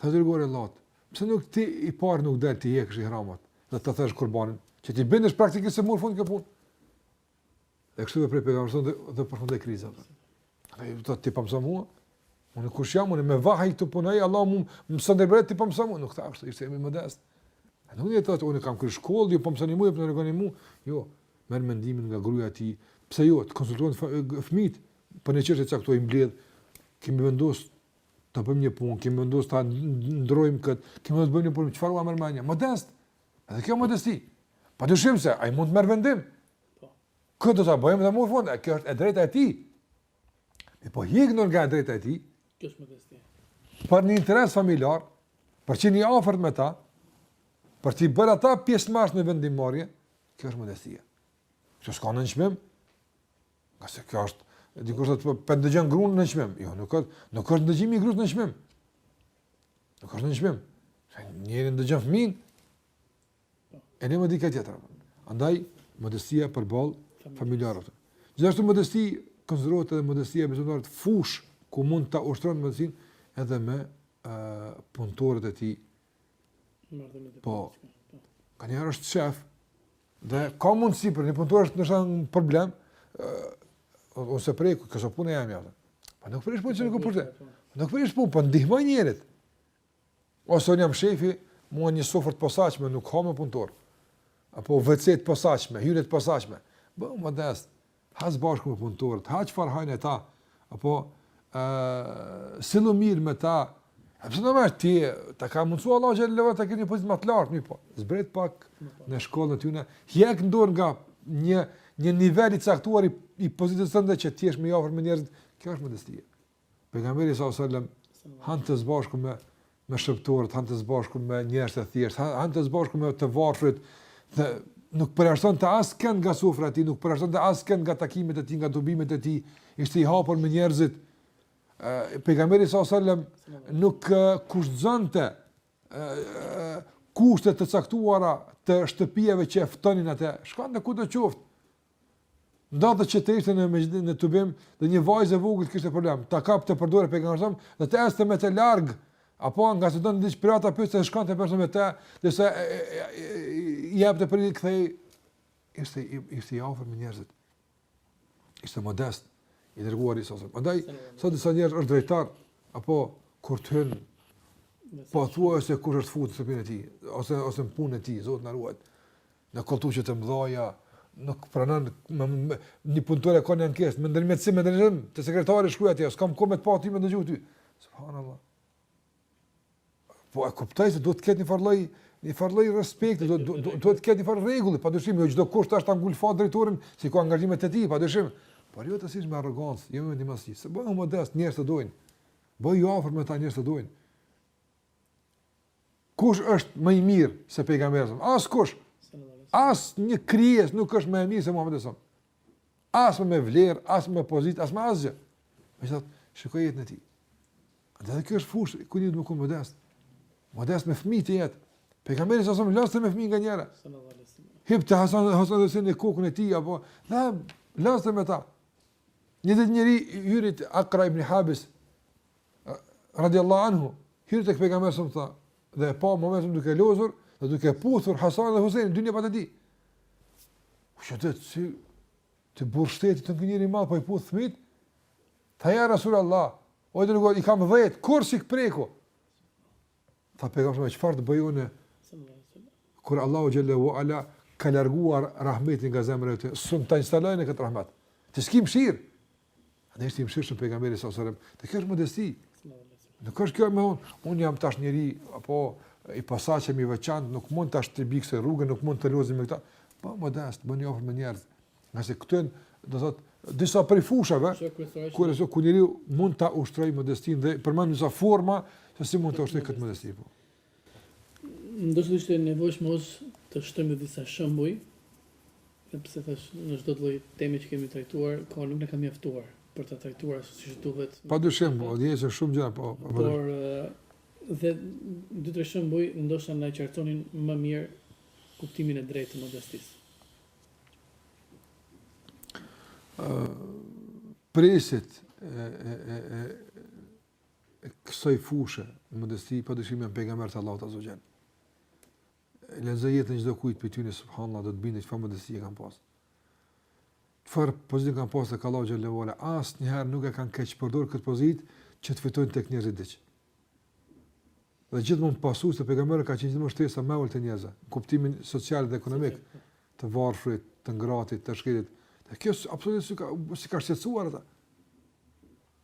Speaker 2: Tha i dërguari i Allahut, pse nuk ti i parë nuk del ti hekësh ihramat dhe të therësh kurbanin, që të binden praktikisht se mor fund kjo punë. Dhe kështu veproi pejgamberi salallahu dhe përfundoi kriza. A i tha ti po m'son mua. Unë kush jam unë me vahj këtu punoj, Allahu më mëson të bëj ti po m'son mua. Nuk tha kështu, ishte më modest. A nuk e thotë unë kam kry shkollë, ju po më msoni mua, po tregoni mua. Jo, merr mendimin nga gruaja e tij. Pse jo, të konsultohen fëmijët, për një çështje të caktuar i mbledh, kemi vendosur të bëjmë një punë, kemi vendosur ta ndrojmë kët, kemi vendosur të bëjmë një punë, çfarë ua merr mendja? Modest. Edhe kjo modesti. Pa dyshim se ai mund të merr vendim.
Speaker 1: Po.
Speaker 2: Kështu do ta bëjmë dhe mori fund, kjo është e drejta e tij. E po heq dorë nga e drejta e tij.
Speaker 1: Kjo është modesti.
Speaker 2: Për një interes familjar, për të qenë i afërt me ta, për t'i bërë ata pjesëmarrës në vendimmarrje, kjo është modesti. Kjo s'ka nënçmim. Nga se kjo është, dikush thotë po e ndëgjon gruan nënçmim. Jo, nuk është, nuk është ndëgjimi i gruas nënçmim. Nuk është nënçmim. Njeriu ndëgjon fëmijën, e le më dikë tjetër. Andaj, modestia përballë familjarëve. Gjithashtu modesti, konsiderohet edhe modestia e besimtarit fushë, ku mund të ushtrojë modestinë, edhe me uh, punëtorët e tij. Po, ka njeri është shef, Dhe ka mundësi për një punëtor është ndoshta një problem, ë uh, ose prej kësaj pune jam jashtë. Po nuk prish punë nuk
Speaker 1: punë.
Speaker 2: Nuk prish punë, po ndihmoj njerëzit. Ose unë jam shefi, mua një sofër të posaçme nuk ha me punëtorë. Apo WC të posaçme, hyrje të posaçme. Bëhu modest. Ha së bashku me punëtorët, ha çfarë hanë ata, apo ë sillu mirë me ta. A pse do të ti, ta ka mundsuar Allahu që le të kesh një pozitë më të lartë, mi po. Zbret pak në shkallën e tyre, hjek dorë nga një një nivel i caktuar i, i pozitës tënde që të jesh më i afërt me njerëzit, kjo është modestia. Pejgamberi alejhi selam hante së bashku me me shërbëtorët, hante së bashku me njerëz të thjeshtë, hante së bashku me të varfrit dhe nuk përjashtonte askënd nga sofra e tij, nuk përjashtonte askënd nga takimet e tij, nga tubimet e tij, ishte i hapur me njerëzit. Pejgamberi alejhi selam nuk kushtëzonte kushte të caktuara të shtëpive që e ftonin atë. Shkonte kudo qoftë. Ndodhte që të ishte në mexhlis në tubim dhe një vajzë e vogël kishte problem, ta kapte për dore pejgamberin dhe të ecte me të larg, apo ngase donte diç për ta pyetur shkonte përsëri me të, derisa i jepte përgjigje kthehej ishte ishte i afër me njerëzit. Ishte modest i dërguari alejhi selam. Andaj, sa disa njerëz është drejtor, apo kur të hynë, po thua se kur është futë në shtëpi të tij, ose, ose në punë e tij, Zoti na ruajtë. Në kolltuqe të mëdhaja nuk pranon një punëtor e ka një ankesë, me ndërmjetësim, me ndërmjetësim, te sekretari shkruja atje, s'kam kohë me të pa ty, me të dëgju ty. Subhanallahu. Po e kuptoj se duhet të ketë një farë lloj, një farë lloj respekti, duhet duhet duhet të ketë një farë rregulli, padyshim jo çdokush tash ta ngulfat drejtorin, se i ka angazhimet e tij, padyshim. Por jo të sillesh me arrogancë, jo mendjemadhësi. Se bëhu modest, njerëzit të dojnë. Bëhu i afër me ta njerëzit të dojnë. Kush është më i mirë se pejgamberi
Speaker 1: sa?
Speaker 2: Askush. Asnjë krijesë nuk është më e mirë se Muhamedi sa. As me me vlerë, as me pozitë, as me asgjë. Me thënë, shikoje jetën e tij. Dhe kjo është fushë ku njeriu të me qenë modest. Modest me fëmijë të jetë. Pejgamberi sa më lozte me fëmijë nganjëherë.
Speaker 1: Sallallahu alaihi wasallam.
Speaker 2: Hipte Hasan Hasan dhe në kokën e tij apo na lozte me ta. Një ditë njëri hyri Akra ibn Habis radiallahu anhu, hyri tek pejgamberi a.s. tha, dhe e pa pejgamberin a.s. duke lozur, dhe duke puthur Hasan dhe Husein, dy nipat e tij. U çudit, ti si burrë shteti, ti një njeri i madh, po i puth fëmijët, tha ja Rasul Allah, o i dërguar, i kam dhjetë, kurrë s'i kam prekur? Tha pejgamberi a.s., e çfarë të bëj unë, kur Allahu xhalla wala ka larguar rahmetin nga zemrë e të, së të instalojnë e këtë rahmet, ti s'ke mëshirë, Ne ishte i mëshirshëm pejgamberi sa selam. Të kesh modesti. Nuk është kjo më un, un jam tash njeri apo i posaçëm i veçantë, nuk mund tash të bëj këtë rrugë, nuk mund të lozim me këta. Po modest, bëhu i afërt me njerëz. Ngase këto do thotë disa prej fushave kur është ku njeriu mund ta ushtrojë modestin dhe përmend disa forma se si mund të ushtrojë këtë modesti. Po.
Speaker 1: Ndoshta do ishte e nevojshme ose të shtojmë dhe disa shembuj, sepse thashë në çdo lloj teme që kemi trajtuar, koha nuk na ka mjaftuar për ta trajtuar ashtu siç duhet.
Speaker 2: Pa dyshim, po, dhe është shumë e gjerë, po. po, po.
Speaker 1: Por dhe dy tre shembuj ndoshta na qartonin më mirë kuptimin e drejtë të modestisë.
Speaker 2: Ë prijësit e e e kësaj fushe në modesti pa dyshim janë pejgamberët e Allahut azza xal. Lexoje jetën e çdokujt prej tyne subhanallahu do të bindesh çfarë modestie kanë pas. Çfarë pozitë kanë pas tek Allahu xhalla wala asnjëherë nuk e kanë keqpërdor këtë pozitë që të fitojnë tek njerëzit diç. Dhe gjithmonë pasues të pejgamberit ka qenë gjithmonë shtresa më e ulët e njerëzve, në kuptimin social dhe ekonomik të varfrit, të ngratit, të shkretit. Dhe kjo absolutisht s'i ka s'i ka shqetësuar ata.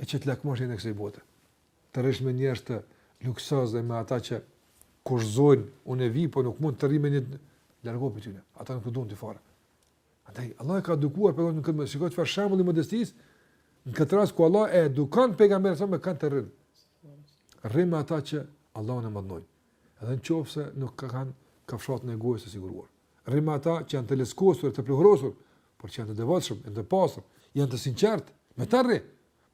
Speaker 2: e që të lakmosh jetën e kësaj bote. Të rrish me njerës të luksos dhe me ata që kurzojnë, u thotë, po nuk mund të rrimë, largohu prej tyne. Ata nuk të dunë ty fare. Andaj, Allah e ka edukuar për në këtë mënyrë. Shikoni çfarë shembulli modestie, në këtë rast ku Allahu e edukon pejgamberin se me kënd të rrijë. Rri me ata që Allahun e madhnojnë. Edhe në qofë se nuk e kanë kafshatën e gojës të siguruar. Rri me ata që janë të leckosur, të pluhrosur, por që janë të devotshëm, janë të pastër, janë të sinqertë, me ta rri.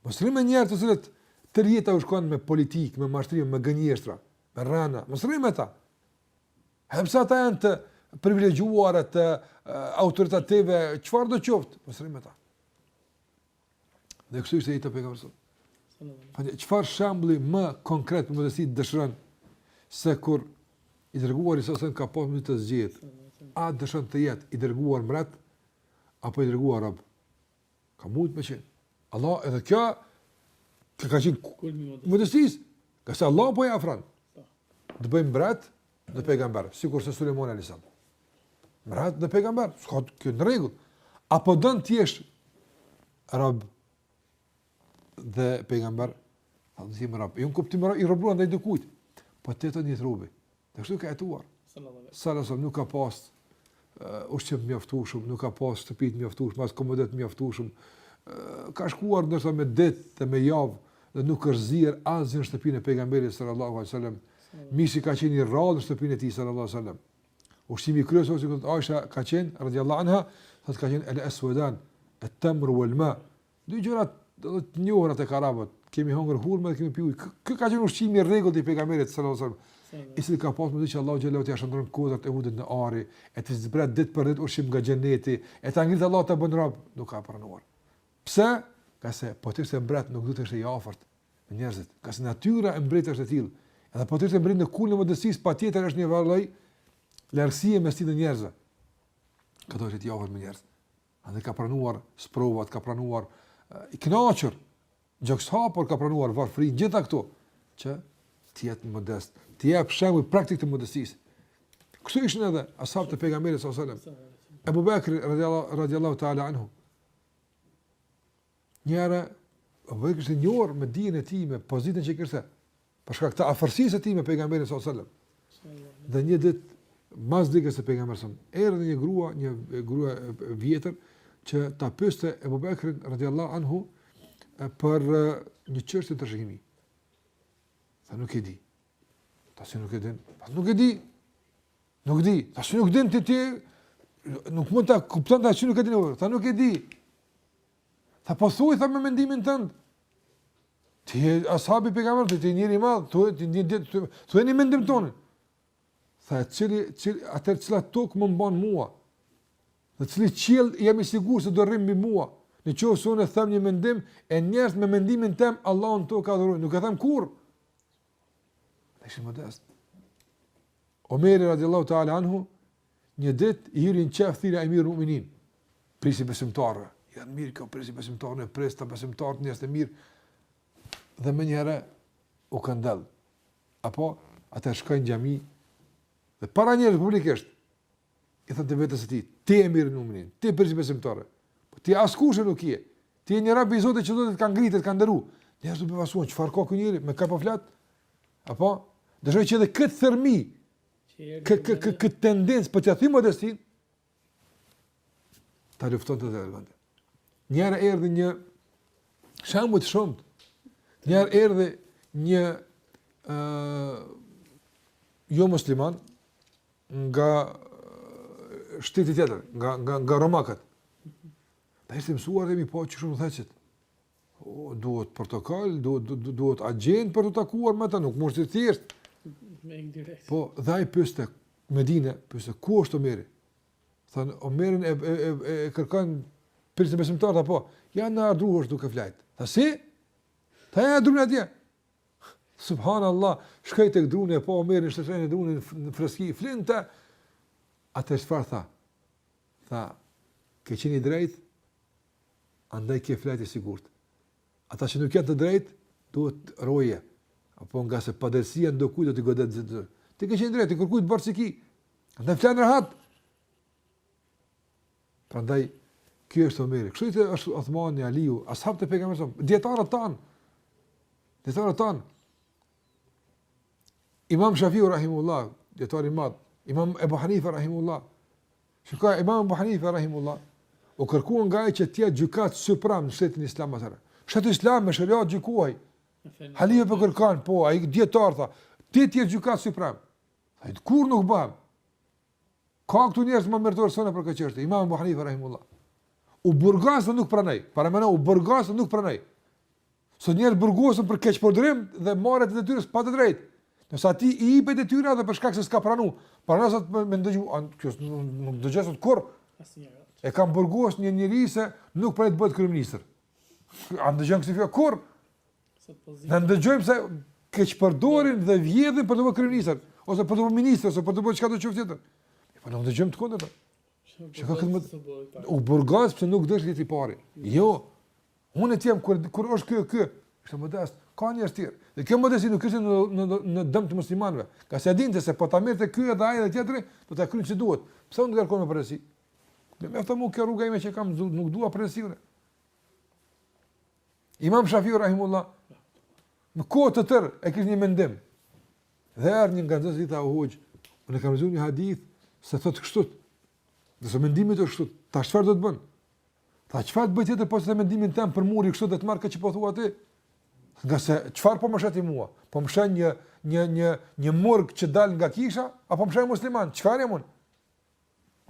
Speaker 2: Mos rri me njerëz të cilët jeta u shkon me politikë, me mashtrim, me gënjeshtra, me rrena, mos rri me ta. Edhe pse ata janë të privilegjuar, autoritativë, çfarëdo qoftë, mos rri me ta. Dhe kështu ishte jeta e pejgamberit. Pra çfarë shembulli më konkret për modesti dëshiron se kur i dërguar i sasën ka pasur me zgjedh. A dëshon të jetë i dërguar mbret apo i dërguar rob? Ka mund të qenë. Allah edhe kjo që ka qenë modesti, ngase Allah po e ofron. Të bëjmë mbret, dhe pejgamber, sikurse Sulejmani alayhis salam. Mbret dhe pejgamber, s'ka kjo në rregull. Apo don të jesh rob dhe pejgamber? Jo, do të jem rob. Jo në kuptim rob i robruar ndaj dikujt. Po ti të një robi. Dhe kështu ka jetuar.
Speaker 1: Sallallahu alaihi
Speaker 2: wasallam nuk ka pas ushqim të mjaftueshëm, nuk ka pas shtëpi të mjaftueshme, as komodet të mjaftueshëm. Ka shkuar ndoshta me ditë dhe me javë dhe nuk është zier asgjë në shtëpinë e pejgamberit sallallahu alajhi wasallam. Mishi ka qenë i rrallë në shtëpinë e tij sallallahu alajhi wasallam. Ushqimi kryesor siç thotë Aisha ka qenë radhiyallahu anha, thotë ka qenë el-aswadan, at-tamr wal-ma, Dy gjërat e njohura tek arabët, kemi hëngër hurma dhe kemi pi ujë. Ky ka qenë ushqimi i rregullt i pejgamberit sallallahu alajhi wasallam. I cili ka pasur mundësi që Allahu xhelalu t'i shndërron kodrat e Uhudit në ari, e t'i zbret ditë për ditë ushqim nga xheneti, e ta ngrit Allahu ta bën rob, nuk ka pranuar. Pse? Ngase po të ishte mbret nuk do të ishte i afërt me njerëzit. Ngase natyra e mbretit është e tillë. Edhe po të ishte mbret në kulmin e modestisë, patjetër është një farë largësie mes tij dhe njerëzve. Ka dashtë të jetë i afërt me njerëz. Andaj ka pranuar sprovat, ka pranuar i kënaqur, gjokshapur ka pranuar varfërinë gjitha këto që të jetë modest, të jap shembull praktik të modestisë. Kështu ishin edhe ashabët e pejgamberit sallallahu alajhi wasallam. Abu Bakr radhiyallahu ta'ala anhu. Njëherë, Abu Bekri ishte njohur me dijen e tij, me pozitën që kishte, për shkak të afërsisë së tij me pejgamberin sallallahu alajhi wasallam. Dhe një ditë mas vdekjes së pejgamberit sallallahu alajhi wasallam, erdhi një grua, një grua e vjetër që ta pyeste Abu Bekrin radhiyallahu anhu për një çështje trashëgimie. Tha nuk e di. Tha si nuk e din. Tha nuk e di. Nuk di. Tha si nuk din ti ti nuk mund ta kupton tha si nuk e di. Tha nuk e di. Tha po thuaj tha me mendimin tënd. Ti je ashab i pejgamberit, ti je njeri i madh, thuaj ti di ti thuaj një mendim tënd. Tha cili cili atë cila tokë më mban mua. E cili qiell jam i sigurt se do rrijë mbi mua. Në qoftë se unë them një mendim e njerëz me mendimin tim Allahu ta ka dhuru, nuk e them kurrë. Ai ishte modest. Omeri radiallahu ta'ala anhu, Një ditë i hyri në qejf thirrja Emirul Mu'minin, prijësi i besimtarëve. Janë mirë këto prijësi i besimtarëve, prijës te besimtarët njerëz të mirë. Dhe menjëherë u këndell. Po atëherë shkoi në xhami dhe para njerëz publikisht i thotë vetes së tij, ti je Emirul Mu'minin, ti je prijës i besimtarëve. Po ti askushi nuk je. Ti je një rob i Zotit që do të të kanë ngritur, të kanë nderuar. Njerëzit u befasuan, çfarë ka ky njeri, me kë po flet? Po dëshoi që edhe këtë thërrmi kë kë kë kë tendencë për t'ia thyer modestinë ta luftojë aty në vend. Njëherë erdhi një, shembujt janë të shumtë. Njëherë erdhi një ë uh, jo musliman nga shteti tjetër, nga nga nga romakët. Dhe ai ishte mësuar me i pa që shumë udhëheqës. duhet protokol, duhet duhet duhet agjent për të takuar me ta, nuk mund të thjesht
Speaker 1: me hy direkt.
Speaker 2: Po, dhe ai pyeste në Medinë, pyeste ku është Omeri? Thanë Omerin e e e, e, e kërkon prijësin e besimtarëve, po? Ja nën atë dru është duke fjet. Tha si? Tha ja druri atje. Subhanallah, shkoi tek druni e pa Omerin se si nën drunin në freski flinte. Atë çfarë tha? Tha, ke qenë i drejtë, andaj ke fjet i sigurt. Ata që nuk janë të drejtë, duhet roje, po ngase padrejtësia ndokujt do t'i godet. Ti ke qenë i drejtë, kërkujt borxh s'i ki, andaj flen rehat. Prandaj, ky është Omeri. Kështu ishte edhe Othmani, Aliu, ashabët e pejgamberit alejhi selam, dijetarët tanë, dijetarët tanë. Imam Shafiu, Rahimullah, dijetar i madh, imam Ebu Hanifa, Rahimullah, Shikoje Imam Ebu Hanife rahimullah, u kërkua nga ai që të jetë gjykatës suprem në shtetin islam atëherë. Shteti islam me sheriat gjykon. Halifi po e kërkon, po ai dijetar, të jetë gjykatës suprem. Ai tha kurrë nuk bëhem. Ka këtu njerëz më meritorë se unë për këtë çështje, Imam Ebu Hanife rahimullah. U burgos nuk pranoi. Paramendo u burgos nuk pranoi. Sot njerëz burgosen për keqpërdorim dhe marrje të detyrës pa të drejtë. Ndërsa atij i jepet detyra dhe për shkak se s'ka pranuar, para nëse të më ndëgju, an kjo nuk dëgjon sot kurrë. E kam burgos një njeri se nuk po do të bëhet kryeministër. A ndëgjon këtë fjalë kurrë? Sot po zi. Ne ndëgjojmë se keqpërdorin dhe vjedhin për të bëhet kryeministër ose për të bëhet ministër ose për të bëhet çka do të qoftë tjetër. Po nuk ndëgjojmë të kundërtën. Çka ka këtë? U burgos pse nuk deshti pari. Jo. Unë të jem kur kur është ky ky, është modest. Ka njerëz të tjerë. Dhe kjo modesti nuk ishte në në në dëm të muslimanëve. Ngase dinte se po ta merrte ky edhe ai edhe tjetri, do ta kryejnë si duhet. Pse unë ngarkohem me përgjegjësi? Domethënë kjo rruga ime që kam zgjedh, nuk dua përgjegjësi unë. Imam Shafiu rahimehullah, një kohë të tërë e kishte një mendim. Dhe erdhi një nga nxënësit i tha o hoxhë, unë e kam ndëgju një hadith, se thotë kështu, Ndërsa mendimi yt është kështu, tash çfarë do të bën? Tha çfarë të bëj tjetër po e hedh mendimin tem për muri kështu do të marr këtë që po thua ti? Ngase çfarë po më sheh ti mua? Po më sheh një një një një murg që dal nga kisha apo më sheh musliman? Çfarë jam unë?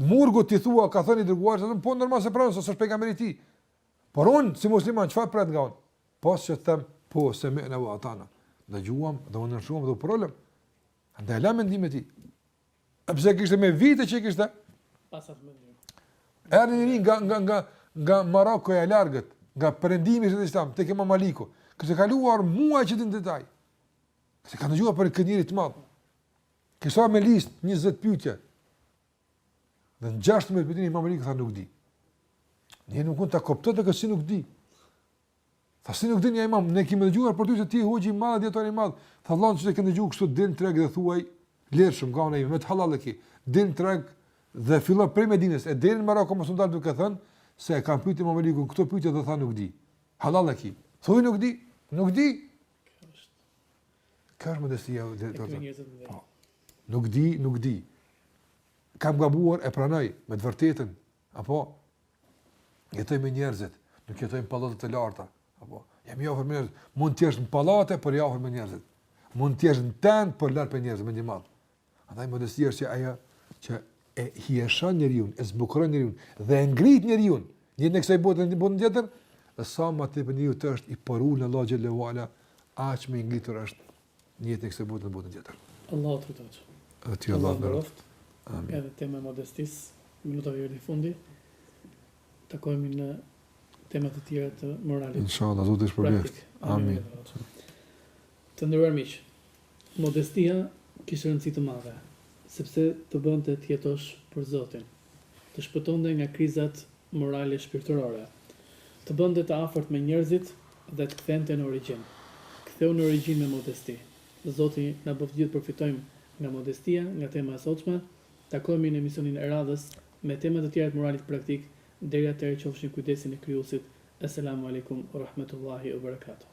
Speaker 2: Murgut t'i thuash ka thënë i Dërguari po normal s'e pranon se s'është pejgamberi i tij. Por unë si musliman çfarë pret nga unë? Po s'them pos semina ve atana. Ndëgjuam dhe u nënshtruam pa problem. Andaj la mendimin e tij. Edhe pse kishte me vite që kishte
Speaker 1: pas atë mendim.
Speaker 2: Erdhi një njeri nga, nga, nga, nga Maroko e largët, nga perëndimi i shtetit islam, tek Imam Maliku. Kishte kaluar muaj që din detaj. Kishte ndëgjuar për këtë njeri të madh. Kishte me listë 20 pyetje. Dhe në 16 pyetje Imam Maliku tha nuk di. Njeriu nuk mund të kuptonte kështu si nuk di. Tha si nuk di imam, ne kemi dëgjuar për ty se ti hoxhë i madh, dijetar i madh. Tha vëllai çu të keni dëgjuar kështu dil trego dhe thuaj lirshëm nga ana ime hallall e ki. Dil trego dhe fillo prej Medinës e deri në Maroko mos u ndal duke thënë se e kam pyetur Imam Malikun këto pyetje dhe tha nuk di. Hallall e ki. Thuaj nuk di, nuk di. Kjo është modestia e dijetarëve. Po. Nuk di, nuk di. Kam gabuar e pranoj me të vërtetën, Apo, jetoj me njerëzit, nuk jetoj në pallate të larta. Apo, jam i afërt me njerëzit. Mund të jesh në pallate, por i afërt me njerëzit. Mund të jesh në tendë, por larg prej njerëzve, mendjemadh. Andaj modestia është ajo që e hijeshon njeriun, e zbukuron njeriun dhe e ngrit njeriun, në jetën e kësaj bote në botën tjetër, sa më tepër njeriu të është i përulur ndaj Allahut xhele ve ala, aq më i ngritur është Në jetën e kësaj bote në botën tjetër.
Speaker 1: Allahu të rujtoftë.
Speaker 2: Edhe ti Allahu të
Speaker 1: rujtoftë.
Speaker 2: Amin.
Speaker 1: Edhe tema e modestisë, minutave u erdhi fundi. Takohemi në tema të tjera të moralit.
Speaker 2: Inshallah, Zoti të
Speaker 1: shpërbleftë.
Speaker 2: Amin.
Speaker 1: Të nderuar miq, modestia kishte rëndësi të madhe, sepse të bënte të jetosh për Zotin. të shpëtonte nga krizat morale shpirtërore, të bënte të afërt me njerëzit dhe të kthente në origjinë. Ktheu në origjinë me modesti. Zoti na bëftë gjithë të përfitojmë nga modestia, nga tema e sotshme, takohemi në emisionin e radhës me tema të tjera të moralit praktik, deri atëherë qofshi në kujdesin e Krijuesit, Eselamu Alejkum Urahmetullahi Uberekatuh.